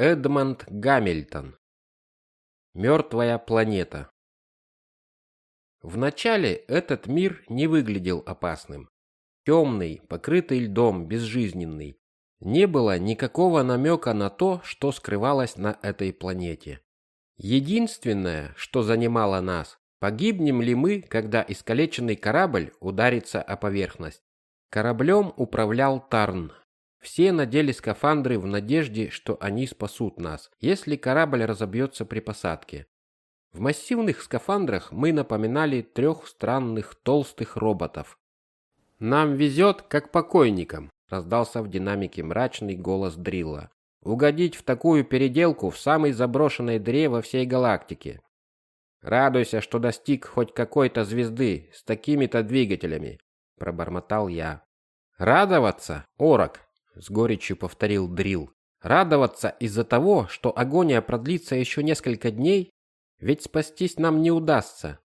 Эдмонд Гамильтон. Мертвая планета. Вначале этот мир не выглядел опасным. Темный, покрытый льдом, безжизненный. Не было никакого намека на то, что скрывалось на этой планете. Единственное, что занимало нас, погибнем ли мы, когда искалеченный корабль ударится о поверхность. Кораблем управлял Тарн, все надели скафандры в надежде, что они спасут нас, если корабль разобьется при посадке. В массивных скафандрах мы напоминали трех странных толстых роботов. «Нам везет, как покойникам», – раздался в динамике мрачный голос Дрилла. «Угодить в такую переделку в самой заброшенной дыре во всей галактике. Радуйся, что достиг хоть какой-то звезды с такими-то двигателями», – пробормотал я. «Радоваться, Орок, с горечью повторил Дрил. Радоваться из-за того, что агония продлится еще несколько дней, ведь спастись нам не удастся.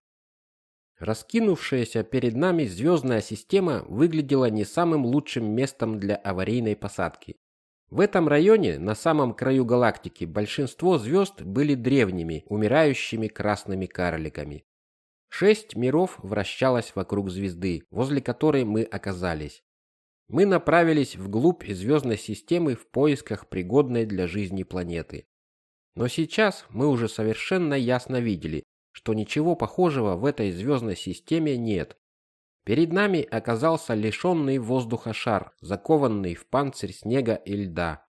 Раскинувшаяся перед нами звездная система выглядела не самым лучшим местом для аварийной посадки. В этом районе, на самом краю галактики, большинство звезд были древними, умирающими красными карликами. Шесть миров вращалось вокруг звезды, возле которой мы оказались. Мы направились вглубь звездной системы в поисках пригодной для жизни планеты. Но сейчас мы уже совершенно ясно видели, что ничего похожего в этой звездной системе нет. Перед нами оказался лишенный воздуха шар, закованный в панцирь снега и льда.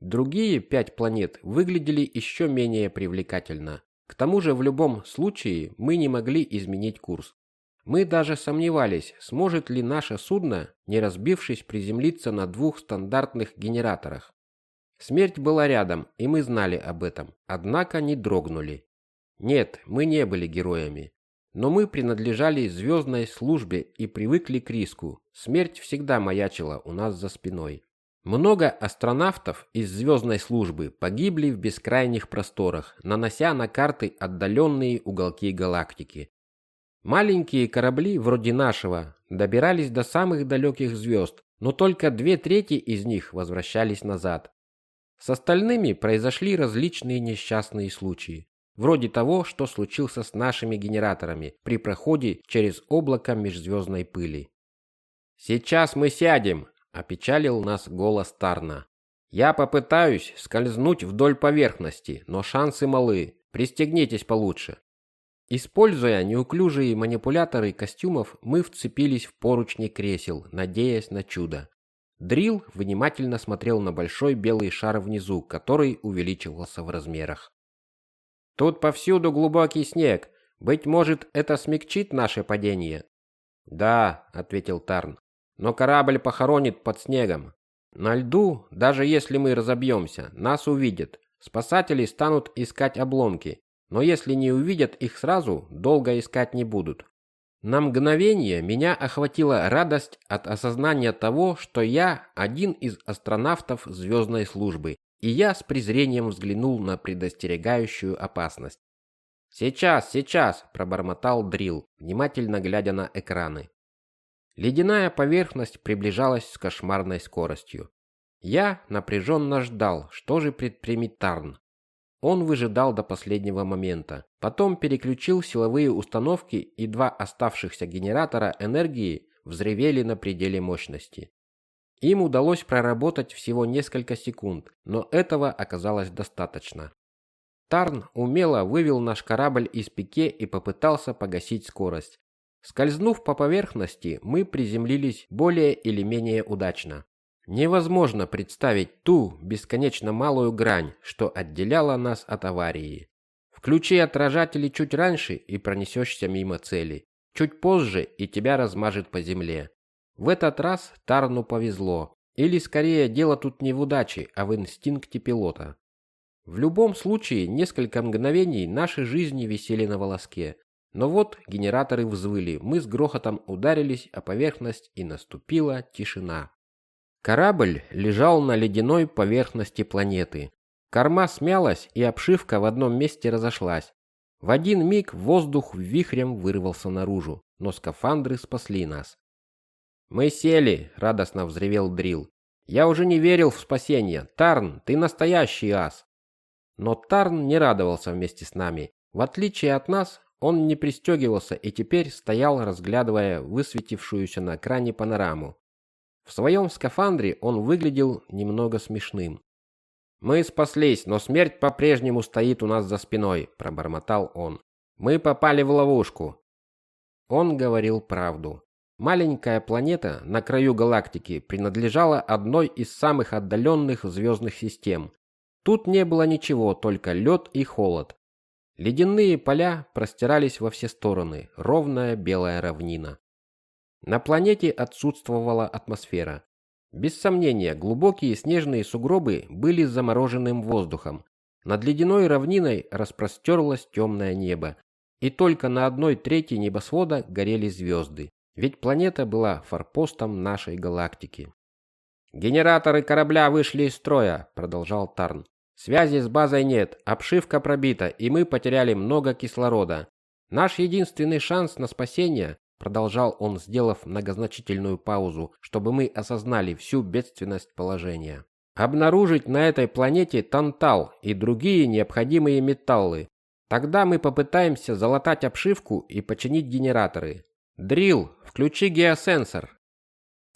Другие пять планет выглядели еще менее привлекательно. К тому же в любом случае мы не могли изменить курс. Мы даже сомневались, сможет ли наше судно, не разбившись, приземлиться на двух стандартных генераторах. Смерть была рядом, и мы знали об этом, однако не дрогнули. Нет, мы не были героями. Но мы принадлежали звездной службе и привыкли к риску. Смерть всегда маячила у нас за спиной. Много астронавтов из звездной службы погибли в бескрайних просторах, нанося на карты отдаленные уголки галактики. Маленькие корабли, вроде нашего, добирались до самых далеких звезд, но только две трети из них возвращались назад. С остальными произошли различные несчастные случаи, вроде того, что случился с нашими генераторами при проходе через облако межзвездной пыли. «Сейчас мы сядем», – опечалил нас голос Тарна. «Я попытаюсь скользнуть вдоль поверхности, но шансы малы. Пристегнитесь получше». Используя неуклюжие манипуляторы костюмов, мы вцепились в поручни кресел, надеясь на чудо. Дрил внимательно смотрел на большой белый шар внизу, который увеличивался в размерах. Тут повсюду глубокий снег. Быть может, это смягчит наше падение. Да, ответил Тарн. Но корабль похоронит под снегом. На льду, даже если мы разобьемся, нас увидят. Спасатели станут искать обломки, но если не увидят их сразу, долго искать не будут. На мгновение меня охватила радость от осознания того, что я один из астронавтов звездной службы, и я с презрением взглянул на предостерегающую опасность. «Сейчас, сейчас!» – пробормотал Дрил, внимательно глядя на экраны. Ледяная поверхность приближалась с кошмарной скоростью. Я напряженно ждал, что же предпримет Тарн. Он выжидал до последнего момента. Потом переключил силовые установки, и два оставшихся генератора энергии взревели на пределе мощности. Им удалось проработать всего несколько секунд, но этого оказалось достаточно. Тарн умело вывел наш корабль из пике и попытался погасить скорость. Скользнув по поверхности, мы приземлились более или менее удачно. Невозможно представить ту бесконечно малую грань, что отделяла нас от аварии. Включи отражатели чуть раньше и пронесешься мимо цели. Чуть позже и тебя размажет по земле. В этот раз Тарну повезло. Или скорее дело тут не в удаче, а в инстинкте пилота. В любом случае, несколько мгновений наши жизни висели на волоске. Но вот генераторы взвыли, мы с грохотом ударились о поверхность и наступила тишина. Корабль лежал на ледяной поверхности планеты. Корма смялась, и обшивка в одном месте разошлась. В один миг воздух вихрем вырвался наружу, но скафандры спасли нас. «Мы сели!» — радостно взревел Дрил. «Я уже не верил в спасение. Тарн, ты настоящий ас!» Но Тарн не радовался вместе с нами. В отличие от нас, он не пристегивался и теперь стоял, разглядывая высветившуюся на экране панораму. В своем скафандре он выглядел немного смешным. «Мы спаслись, но смерть по-прежнему стоит у нас за спиной», – пробормотал он. «Мы попали в ловушку». Он говорил правду. Маленькая планета на краю галактики принадлежала одной из самых отдаленных звездных систем. Тут не было ничего, только лед и холод. Ледяные поля простирались во все стороны, ровная белая равнина. На планете отсутствовала атмосфера. Без сомнения, глубокие снежные сугробы были замороженным воздухом. Над ледяной равниной распростерлось темное небо, и только на одной трети небосвода горели звезды. Ведь планета была форпостом нашей галактики. Генераторы корабля вышли из строя, продолжал Тарн. Связи с базой нет, обшивка пробита, и мы потеряли много кислорода. Наш единственный шанс на спасение, продолжал он, сделав многозначительную паузу, чтобы мы осознали всю бедственность положения. Обнаружить на этой планете тантал и другие необходимые металлы. Тогда мы попытаемся залатать обшивку и починить генераторы. Дрил, включи геосенсор.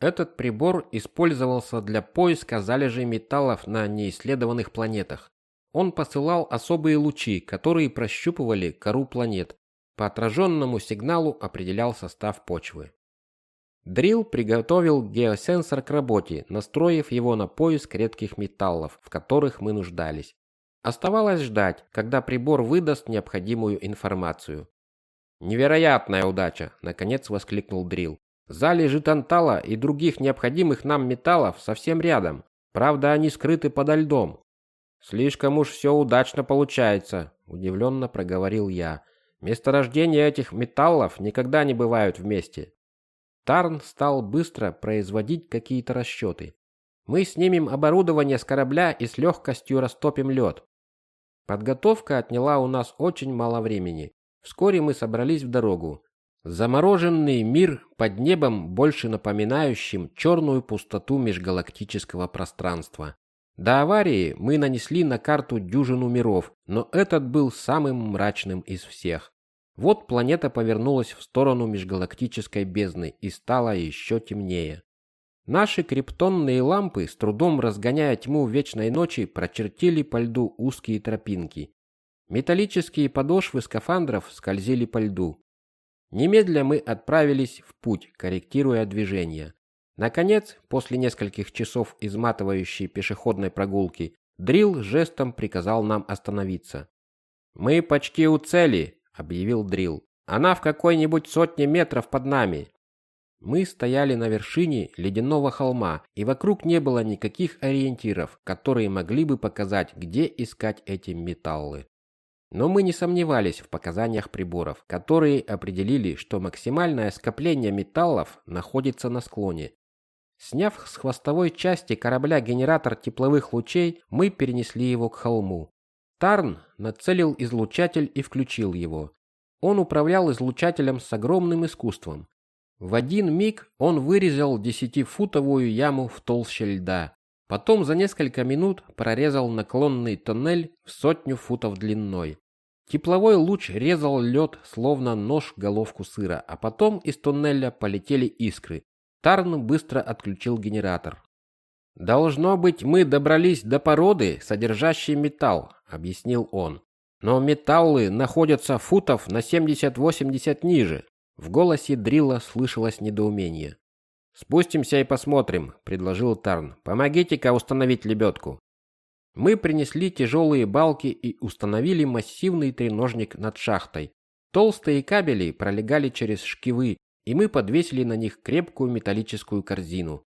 Этот прибор использовался для поиска залежей металлов на неисследованных планетах. Он посылал особые лучи, которые прощупывали кору планет. По отраженному сигналу определял состав почвы. Дрил приготовил геосенсор к работе, настроив его на поиск редких металлов, в которых мы нуждались. Оставалось ждать, когда прибор выдаст необходимую информацию. Невероятная удача, наконец воскликнул Дрил. Залежи тантала и других необходимых нам металлов совсем рядом. Правда, они скрыты подо льдом. Слишком уж все удачно получается, удивленно проговорил я. Месторождения этих металлов никогда не бывают вместе. Тарн стал быстро производить какие-то расчеты. Мы снимем оборудование с корабля и с легкостью растопим лед. Подготовка отняла у нас очень мало времени. Вскоре мы собрались в дорогу. Замороженный мир под небом, больше напоминающим черную пустоту межгалактического пространства. До аварии мы нанесли на карту дюжину миров, но этот был самым мрачным из всех. Вот планета повернулась в сторону межгалактической бездны и стала еще темнее. Наши криптонные лампы, с трудом разгоняя тьму вечной ночи, прочертили по льду узкие тропинки. Металлические подошвы скафандров скользили по льду. Немедля мы отправились в путь, корректируя движение. Наконец, после нескольких часов изматывающей пешеходной прогулки, Дрил жестом приказал нам остановиться. «Мы почти у цели», — объявил Дрил. «Она в какой-нибудь сотне метров под нами». Мы стояли на вершине ледяного холма, и вокруг не было никаких ориентиров, которые могли бы показать, где искать эти металлы. Но мы не сомневались в показаниях приборов, которые определили, что максимальное скопление металлов находится на склоне. Сняв с хвостовой части корабля генератор тепловых лучей, мы перенесли его к холму. Тарн нацелил излучатель и включил его. Он управлял излучателем с огромным искусством. В один миг он вырезал десятифутовую яму в толще льда, Потом за несколько минут прорезал наклонный тоннель в сотню футов длиной. Тепловой луч резал лед, словно нож головку сыра, а потом из тоннеля полетели искры. Тарн быстро отключил генератор. «Должно быть, мы добрались до породы, содержащей металл», — объяснил он. «Но металлы находятся футов на 70-80 ниже». В голосе Дрила слышалось недоумение. «Спустимся и посмотрим», — предложил Тарн. «Помогите-ка установить лебедку». Мы принесли тяжелые балки и установили массивный треножник над шахтой. Толстые кабели пролегали через шкивы, и мы подвесили на них крепкую металлическую корзину.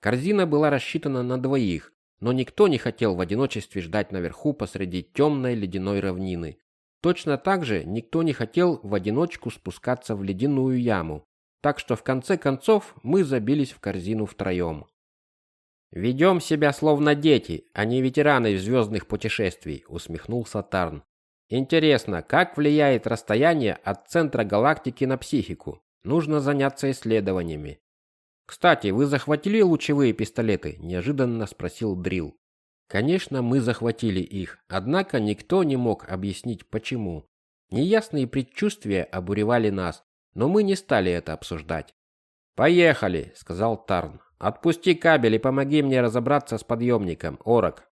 Корзина была рассчитана на двоих, но никто не хотел в одиночестве ждать наверху посреди темной ледяной равнины. Точно так же никто не хотел в одиночку спускаться в ледяную яму, так что в конце концов мы забились в корзину втроем. «Ведем себя словно дети, а не ветераны звездных путешествий», — усмехнулся Тарн. «Интересно, как влияет расстояние от центра галактики на психику? Нужно заняться исследованиями». «Кстати, вы захватили лучевые пистолеты?» – неожиданно спросил Дрил. Конечно, мы захватили их, однако никто не мог объяснить почему. Неясные предчувствия обуревали нас, но мы не стали это обсуждать. «Поехали», — сказал Тарн. «Отпусти кабель и помоги мне разобраться с подъемником, Орок».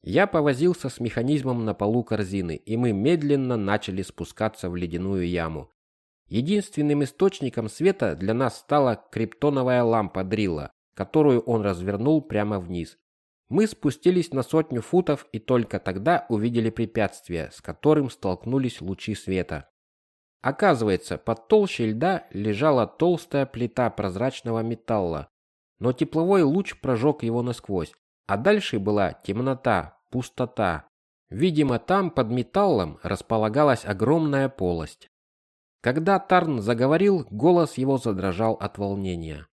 Я повозился с механизмом на полу корзины, и мы медленно начали спускаться в ледяную яму. Единственным источником света для нас стала криптоновая лампа Дрилла, которую он развернул прямо вниз. Мы спустились на сотню футов и только тогда увидели препятствие, с которым столкнулись лучи света. Оказывается, под толщей льда лежала толстая плита прозрачного металла, но тепловой луч прожег его насквозь, а дальше была темнота, пустота. Видимо, там под металлом располагалась огромная полость. Когда Тарн заговорил, голос его задрожал от волнения.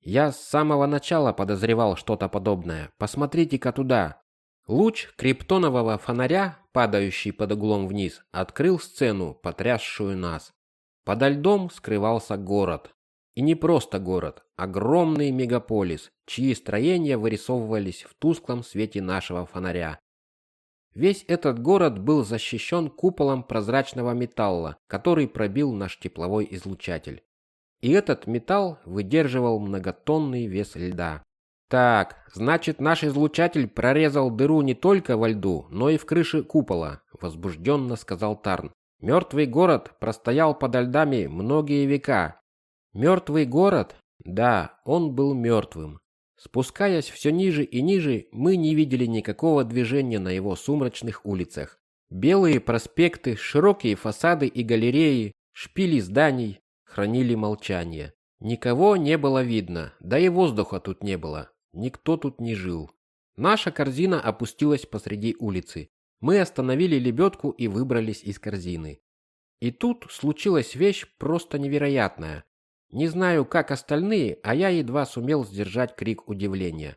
Я с самого начала подозревал что-то подобное. Посмотрите-ка туда. Луч криптонового фонаря, падающий под углом вниз, открыл сцену, потрясшую нас. Подо льдом скрывался город. И не просто город, огромный мегаполис, чьи строения вырисовывались в тусклом свете нашего фонаря. Весь этот город был защищен куполом прозрачного металла, который пробил наш тепловой излучатель. И этот металл выдерживал многотонный вес льда. Так, значит, наш излучатель прорезал дыру не только во льду, но и в крыше купола, возбужденно сказал Тарн. Мертвый город простоял подо льдами многие века. Мертвый город? Да, он был мертвым. Спускаясь все ниже и ниже, мы не видели никакого движения на его сумрачных улицах. Белые проспекты, широкие фасады и галереи, шпили зданий хранили молчание. Никого не было видно, да и воздуха тут не было. Никто тут не жил. Наша корзина опустилась посреди улицы. Мы остановили лебедку и выбрались из корзины. И тут случилась вещь просто невероятная. Не знаю, как остальные, а я едва сумел сдержать крик удивления.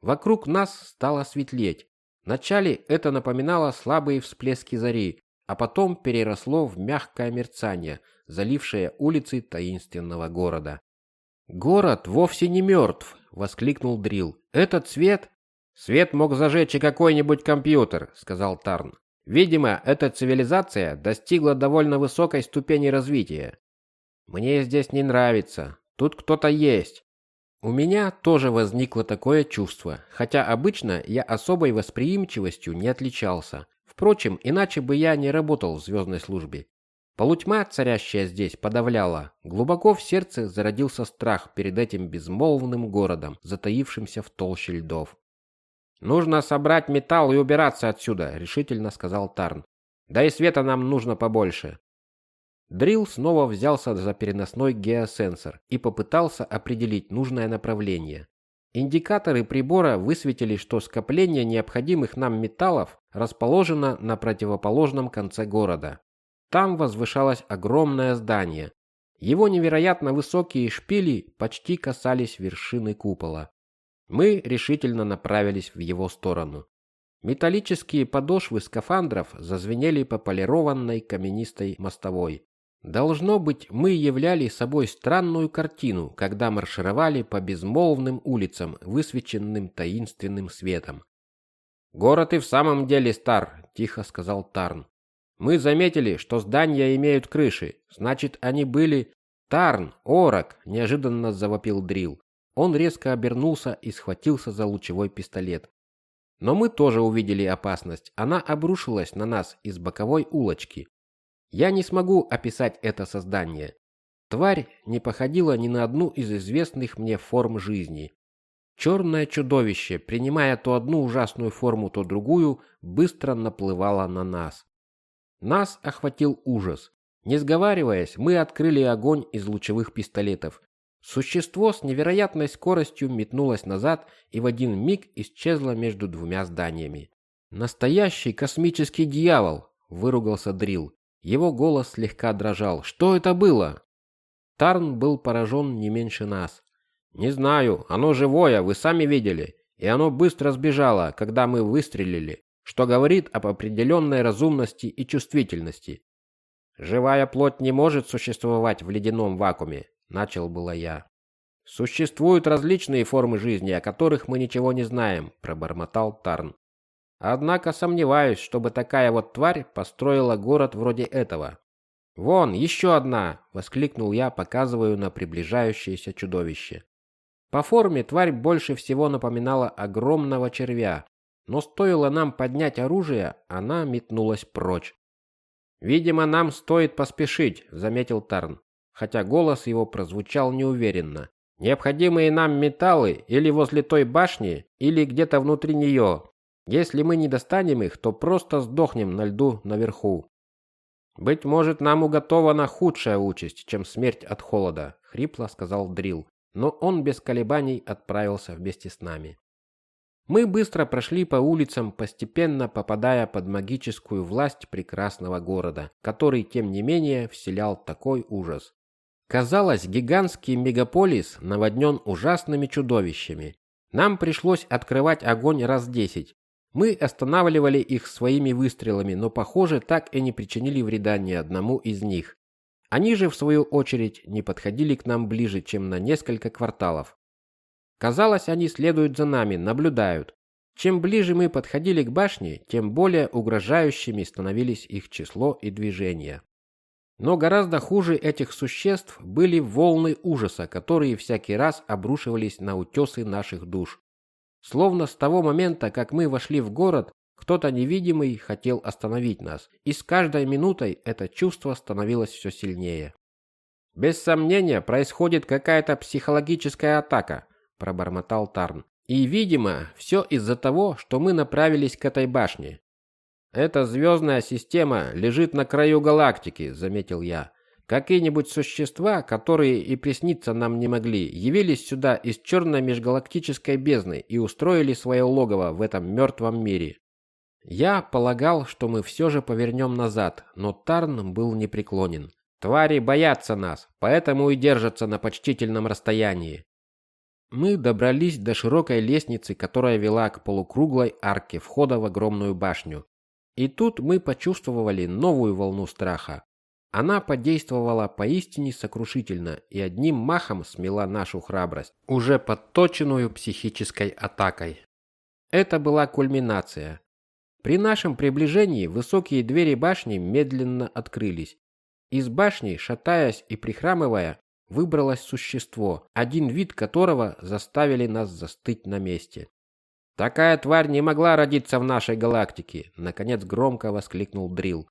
Вокруг нас стало светлеть. Вначале это напоминало слабые всплески зари, а потом переросло в мягкое мерцание, залившее улицы таинственного города. «Город вовсе не мертв!» — воскликнул Дрил. «Этот свет...» «Свет мог зажечь и какой-нибудь компьютер», — сказал Тарн. «Видимо, эта цивилизация достигла довольно высокой ступени развития. Мне здесь не нравится. Тут кто-то есть». У меня тоже возникло такое чувство, хотя обычно я особой восприимчивостью не отличался. Впрочем, иначе бы я не работал в звездной службе. Полутьма, царящая здесь, подавляла. Глубоко в сердце зародился страх перед этим безмолвным городом, затаившимся в толще льдов. «Нужно собрать металл и убираться отсюда», — решительно сказал Тарн. «Да и света нам нужно побольше». Дрил снова взялся за переносной геосенсор и попытался определить нужное направление. Индикаторы прибора высветили, что скопление необходимых нам металлов расположено на противоположном конце города. Там возвышалось огромное здание. Его невероятно высокие шпили почти касались вершины купола. Мы решительно направились в его сторону. Металлические подошвы скафандров зазвенели по полированной каменистой мостовой. Должно быть, мы являли собой странную картину, когда маршировали по безмолвным улицам, высвеченным таинственным светом. «Город и в самом деле стар», – тихо сказал Тарн. Мы заметили, что здания имеют крыши. Значит, они были... Тарн, Орок, неожиданно завопил Дрил. Он резко обернулся и схватился за лучевой пистолет. Но мы тоже увидели опасность. Она обрушилась на нас из боковой улочки. Я не смогу описать это создание. Тварь не походила ни на одну из известных мне форм жизни. Черное чудовище, принимая то одну ужасную форму, то другую, быстро наплывало на нас. Нас охватил ужас. Не сговариваясь, мы открыли огонь из лучевых пистолетов. Существо с невероятной скоростью метнулось назад и в один миг исчезло между двумя зданиями. «Настоящий космический дьявол!» – выругался Дрил. Его голос слегка дрожал. «Что это было?» Тарн был поражен не меньше нас. «Не знаю, оно живое, вы сами видели. И оно быстро сбежало, когда мы выстрелили что говорит об определенной разумности и чувствительности. «Живая плоть не может существовать в ледяном вакууме», – начал было я. «Существуют различные формы жизни, о которых мы ничего не знаем», – пробормотал Тарн. Однако сомневаюсь, чтобы такая вот тварь построила город вроде этого. Вон, еще одна, воскликнул я, показывая на приближающееся чудовище. По форме тварь больше всего напоминала огромного червя, но стоило нам поднять оружие, она метнулась прочь. Видимо, нам стоит поспешить, заметил Тарн, хотя голос его прозвучал неуверенно. Необходимые нам металлы или возле той башни, или где-то внутри нее. Если мы не достанем их, то просто сдохнем на льду наверху. Быть может, нам уготована худшая участь, чем смерть от холода, хрипло сказал Дрил, но он без колебаний отправился вместе с нами. Мы быстро прошли по улицам, постепенно попадая под магическую власть прекрасного города, который тем не менее вселял такой ужас. Казалось, гигантский мегаполис наводнен ужасными чудовищами. Нам пришлось открывать огонь раз десять, мы останавливали их своими выстрелами, но, похоже, так и не причинили вреда ни одному из них. Они же, в свою очередь, не подходили к нам ближе, чем на несколько кварталов. Казалось, они следуют за нами, наблюдают. Чем ближе мы подходили к башне, тем более угрожающими становились их число и движения. Но гораздо хуже этих существ были волны ужаса, которые всякий раз обрушивались на утесы наших душ. Словно с того момента, как мы вошли в город, кто-то невидимый хотел остановить нас, и с каждой минутой это чувство становилось все сильнее. Без сомнения, происходит какая-то психологическая атака, пробормотал Тарн. И, видимо, все из-за того, что мы направились к этой башне. Эта звездная система лежит на краю галактики, заметил я. Какие-нибудь существа, которые и присниться нам не могли, явились сюда из черной межгалактической бездны и устроили свое логово в этом мертвом мире. Я полагал, что мы все же повернем назад, но Тарн был непреклонен. Твари боятся нас, поэтому и держатся на почтительном расстоянии. Мы добрались до широкой лестницы, которая вела к полукруглой арке входа в огромную башню. И тут мы почувствовали новую волну страха. Она подействовала поистине сокрушительно и одним махом смела нашу храбрость, уже подточенную психической атакой. Это была кульминация. При нашем приближении высокие двери башни медленно открылись. Из башни, шатаясь и прихрамывая, выбралось существо, один вид которого заставили нас застыть на месте. Такая тварь не могла родиться в нашей галактике, наконец громко воскликнул Дрил.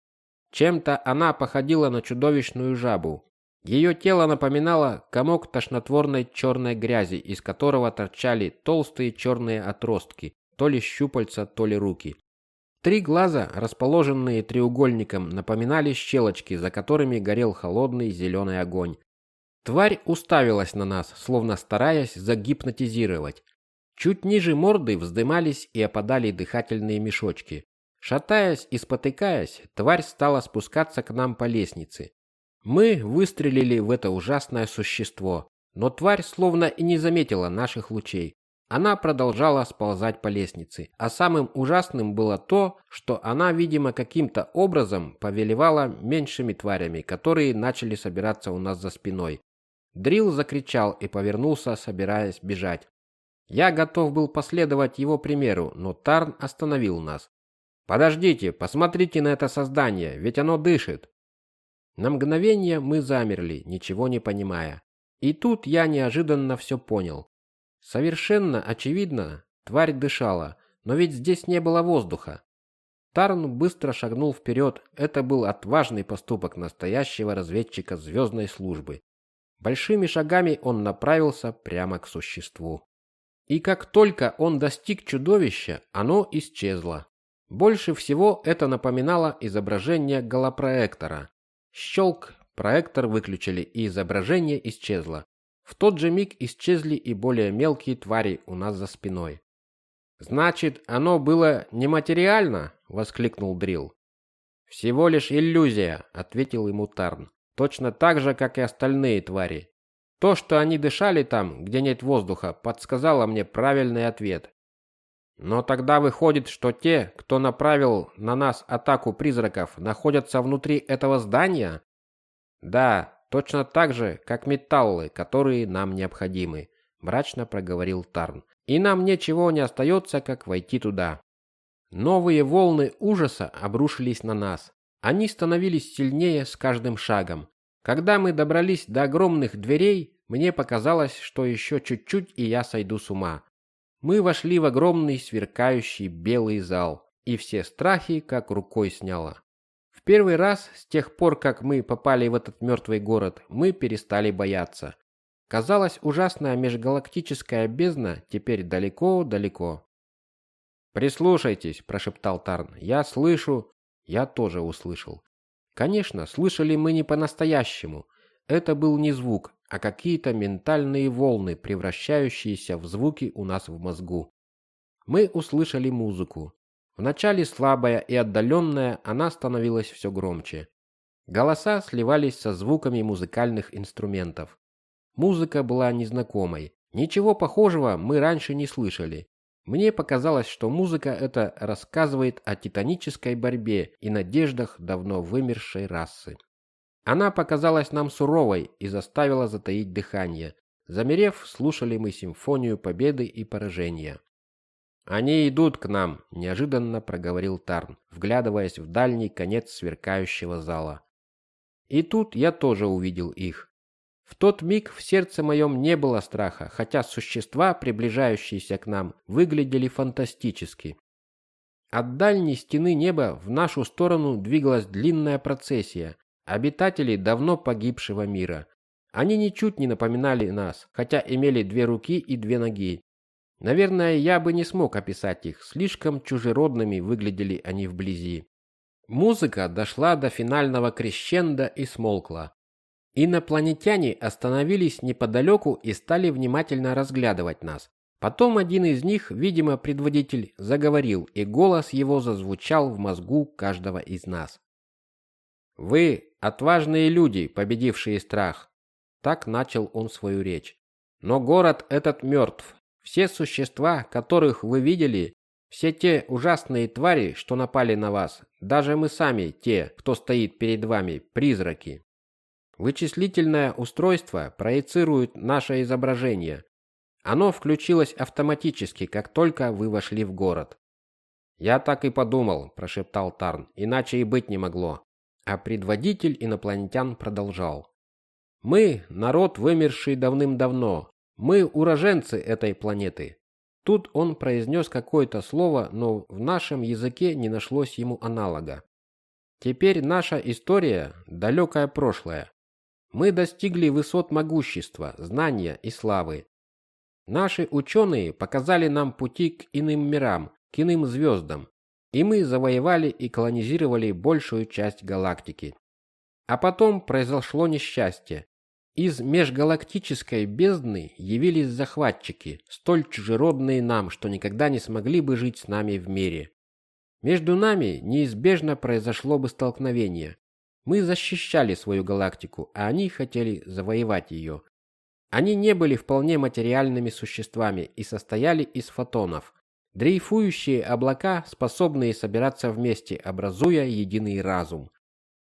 Чем-то она походила на чудовищную жабу. Ее тело напоминало комок тошнотворной черной грязи, из которого торчали толстые черные отростки, то ли щупальца, то ли руки. Три глаза, расположенные треугольником, напоминали щелочки, за которыми горел холодный зеленый огонь. Тварь уставилась на нас, словно стараясь загипнотизировать. Чуть ниже морды вздымались и опадали дыхательные мешочки. Шатаясь и спотыкаясь, тварь стала спускаться к нам по лестнице. Мы выстрелили в это ужасное существо, но тварь словно и не заметила наших лучей. Она продолжала сползать по лестнице, а самым ужасным было то, что она, видимо, каким-то образом повелевала меньшими тварями, которые начали собираться у нас за спиной. Дрил закричал и повернулся, собираясь бежать. Я готов был последовать его примеру, но Тарн остановил нас. Подождите, посмотрите на это создание, ведь оно дышит. На мгновение мы замерли, ничего не понимая. И тут я неожиданно все понял. Совершенно очевидно, тварь дышала, но ведь здесь не было воздуха. Тарн быстро шагнул вперед. Это был отважный поступок настоящего разведчика звездной службы. Большими шагами он направился прямо к существу. И как только он достиг чудовища, оно исчезло. Больше всего это напоминало изображение голопроектора. Щелк, проектор выключили, и изображение исчезло. В тот же миг исчезли и более мелкие твари у нас за спиной. Значит, оно было нематериально, воскликнул Дрил. Всего лишь иллюзия, ответил ему Тарн. Точно так же, как и остальные твари. То, что они дышали там, где нет воздуха, подсказало мне правильный ответ. Но тогда выходит, что те, кто направил на нас атаку призраков, находятся внутри этого здания? Да, точно так же, как металлы, которые нам необходимы, мрачно проговорил Тарн. И нам ничего не остается, как войти туда. Новые волны ужаса обрушились на нас. Они становились сильнее с каждым шагом. Когда мы добрались до огромных дверей, мне показалось, что еще чуть-чуть и я сойду с ума. Мы вошли в огромный сверкающий белый зал, и все страхи как рукой сняло. В первый раз с тех пор, как мы попали в этот мертвый город, мы перестали бояться. Казалось, ужасная межгалактическая бездна теперь далеко-далеко. «Прислушайтесь», – прошептал Тарн. «Я слышу...» Я тоже услышал. Конечно, слышали мы не по-настоящему. Это был не звук, а какие-то ментальные волны, превращающиеся в звуки у нас в мозгу. Мы услышали музыку. Вначале слабая и отдаленная, она становилась все громче. Голоса сливались со звуками музыкальных инструментов. Музыка была незнакомой. Ничего похожего мы раньше не слышали. Мне показалось, что музыка эта рассказывает о титанической борьбе и надеждах давно вымершей расы. Она показалась нам суровой и заставила затаить дыхание. Замерев, слушали мы симфонию победы и поражения. «Они идут к нам», – неожиданно проговорил Тарн, вглядываясь в дальний конец сверкающего зала. И тут я тоже увидел их. В тот миг в сердце моем не было страха, хотя существа, приближающиеся к нам, выглядели фантастически. От дальней стены неба в нашу сторону двигалась длинная процессия, обитатели давно погибшего мира. Они ничуть не напоминали нас, хотя имели две руки и две ноги. Наверное, я бы не смог описать их, слишком чужеродными выглядели они вблизи. Музыка дошла до финального крещенда и смолкла. Инопланетяне остановились неподалеку и стали внимательно разглядывать нас. Потом один из них, видимо, предводитель, заговорил, и голос его зазвучал в мозгу каждого из нас. Вы отважные люди, победившие страх. Так начал он свою речь. Но город этот мертв. Все существа, которых вы видели, все те ужасные твари, что напали на вас, даже мы сами, те, кто стоит перед вами, призраки, Вычислительное устройство проецирует наше изображение. Оно включилось автоматически, как только вы вошли в город. Я так и подумал, прошептал Тарн, иначе и быть не могло. А предводитель инопланетян продолжал. Мы народ, вымерший давным-давно. Мы уроженцы этой планеты. Тут он произнес какое-то слово, но в нашем языке не нашлось ему аналога. Теперь наша история далекое прошлое. Мы достигли высот могущества, знания и славы. Наши ученые показали нам пути к иным мирам, к иным звездам, и мы завоевали и колонизировали большую часть галактики. А потом произошло несчастье. Из межгалактической бездны явились захватчики, столь чужеродные нам, что никогда не смогли бы жить с нами в мире. Между нами неизбежно произошло бы столкновение. Мы защищали свою галактику, а они хотели завоевать ее. Они не были вполне материальными существами и состояли из фотонов. Дрейфующие облака, способные собираться вместе, образуя единый разум.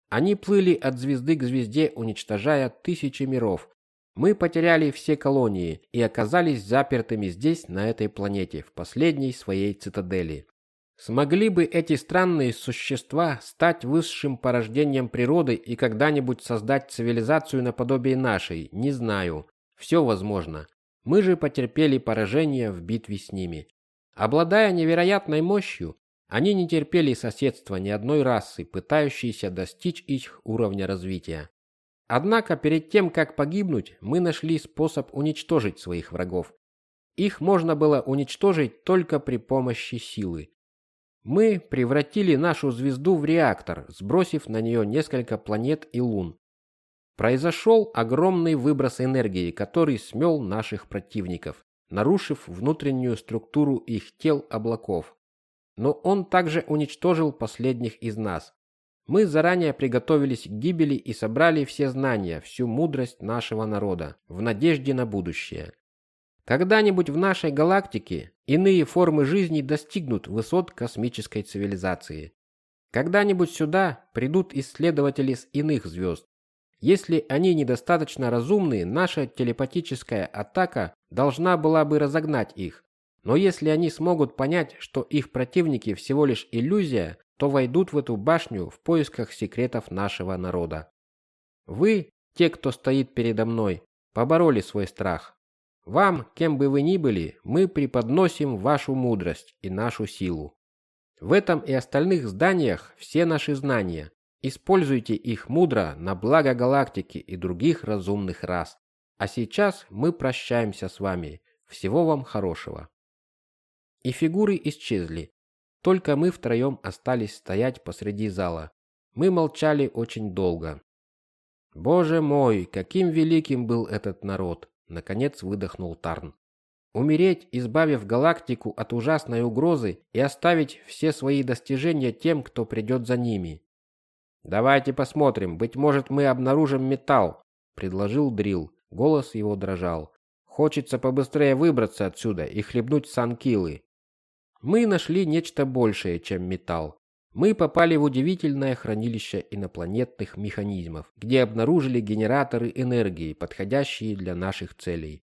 Они плыли от звезды к звезде, уничтожая тысячи миров. Мы потеряли все колонии и оказались запертыми здесь, на этой планете, в последней своей цитадели. Смогли бы эти странные существа стать высшим порождением природы и когда-нибудь создать цивилизацию наподобие нашей, не знаю. Все возможно. Мы же потерпели поражение в битве с ними. Обладая невероятной мощью, они не терпели соседства ни одной расы, пытающейся достичь их уровня развития. Однако перед тем, как погибнуть, мы нашли способ уничтожить своих врагов. Их можно было уничтожить только при помощи силы. Мы превратили нашу звезду в реактор, сбросив на нее несколько планет и лун. Произошел огромный выброс энергии, который смел наших противников, нарушив внутреннюю структуру их тел облаков. Но он также уничтожил последних из нас. Мы заранее приготовились к гибели и собрали все знания, всю мудрость нашего народа в надежде на будущее. Когда-нибудь в нашей галактике иные формы жизни достигнут высот космической цивилизации. Когда-нибудь сюда придут исследователи с иных звезд. Если они недостаточно разумны, наша телепатическая атака должна была бы разогнать их. Но если они смогут понять, что их противники всего лишь иллюзия, то войдут в эту башню в поисках секретов нашего народа. Вы, те, кто стоит передо мной, побороли свой страх. Вам, кем бы вы ни были, мы преподносим вашу мудрость и нашу силу. В этом и остальных зданиях все наши знания. Используйте их мудро на благо галактики и других разумных рас. А сейчас мы прощаемся с вами. Всего вам хорошего. И фигуры исчезли. Только мы втроем остались стоять посреди зала. Мы молчали очень долго. Боже мой, каким великим был этот народ, наконец выдохнул Тарн. Умереть, избавив галактику от ужасной угрозы и оставить все свои достижения тем, кто придет за ними. Давайте посмотрим, быть может, мы обнаружим металл, предложил Дрил. Голос его дрожал. Хочется побыстрее выбраться отсюда и хлебнуть санкилы. Мы нашли нечто большее, чем металл. Мы попали в удивительное хранилище инопланетных механизмов, где обнаружили генераторы энергии, подходящие для наших целей.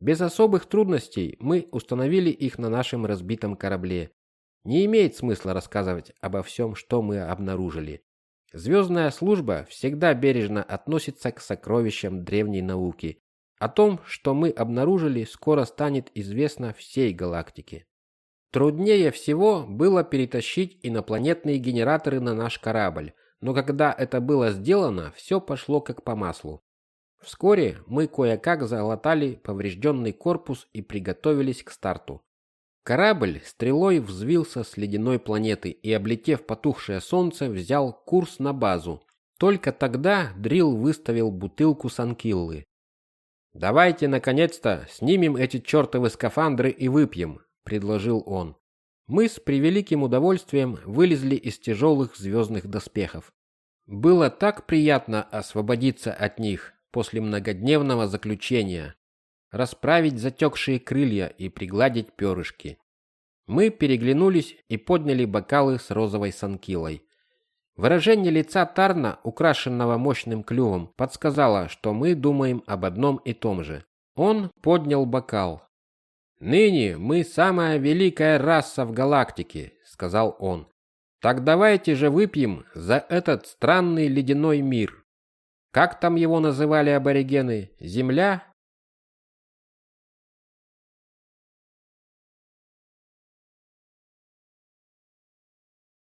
Без особых трудностей мы установили их на нашем разбитом корабле. Не имеет смысла рассказывать обо всем, что мы обнаружили. Звездная служба всегда бережно относится к сокровищам древней науки. О том, что мы обнаружили, скоро станет известно всей галактике. Труднее всего было перетащить инопланетные генераторы на наш корабль, но когда это было сделано, все пошло как по маслу. Вскоре мы кое-как залатали поврежденный корпус и приготовились к старту. Корабль стрелой взвился с ледяной планеты и, облетев потухшее солнце, взял курс на базу. Только тогда Дрил выставил бутылку санкиллы. «Давайте, наконец-то, снимем эти чертовы скафандры и выпьем», — предложил он. Мы с превеликим удовольствием вылезли из тяжелых звездных доспехов. Было так приятно освободиться от них, после многодневного заключения, расправить затекшие крылья и пригладить перышки. Мы переглянулись и подняли бокалы с розовой санкилой. Выражение лица Тарна, украшенного мощным клювом, подсказало, что мы думаем об одном и том же. Он поднял бокал. «Ныне мы самая великая раса в галактике», — сказал он. «Так давайте же выпьем за этот странный ледяной мир». Как там его называли аборигены? Земля?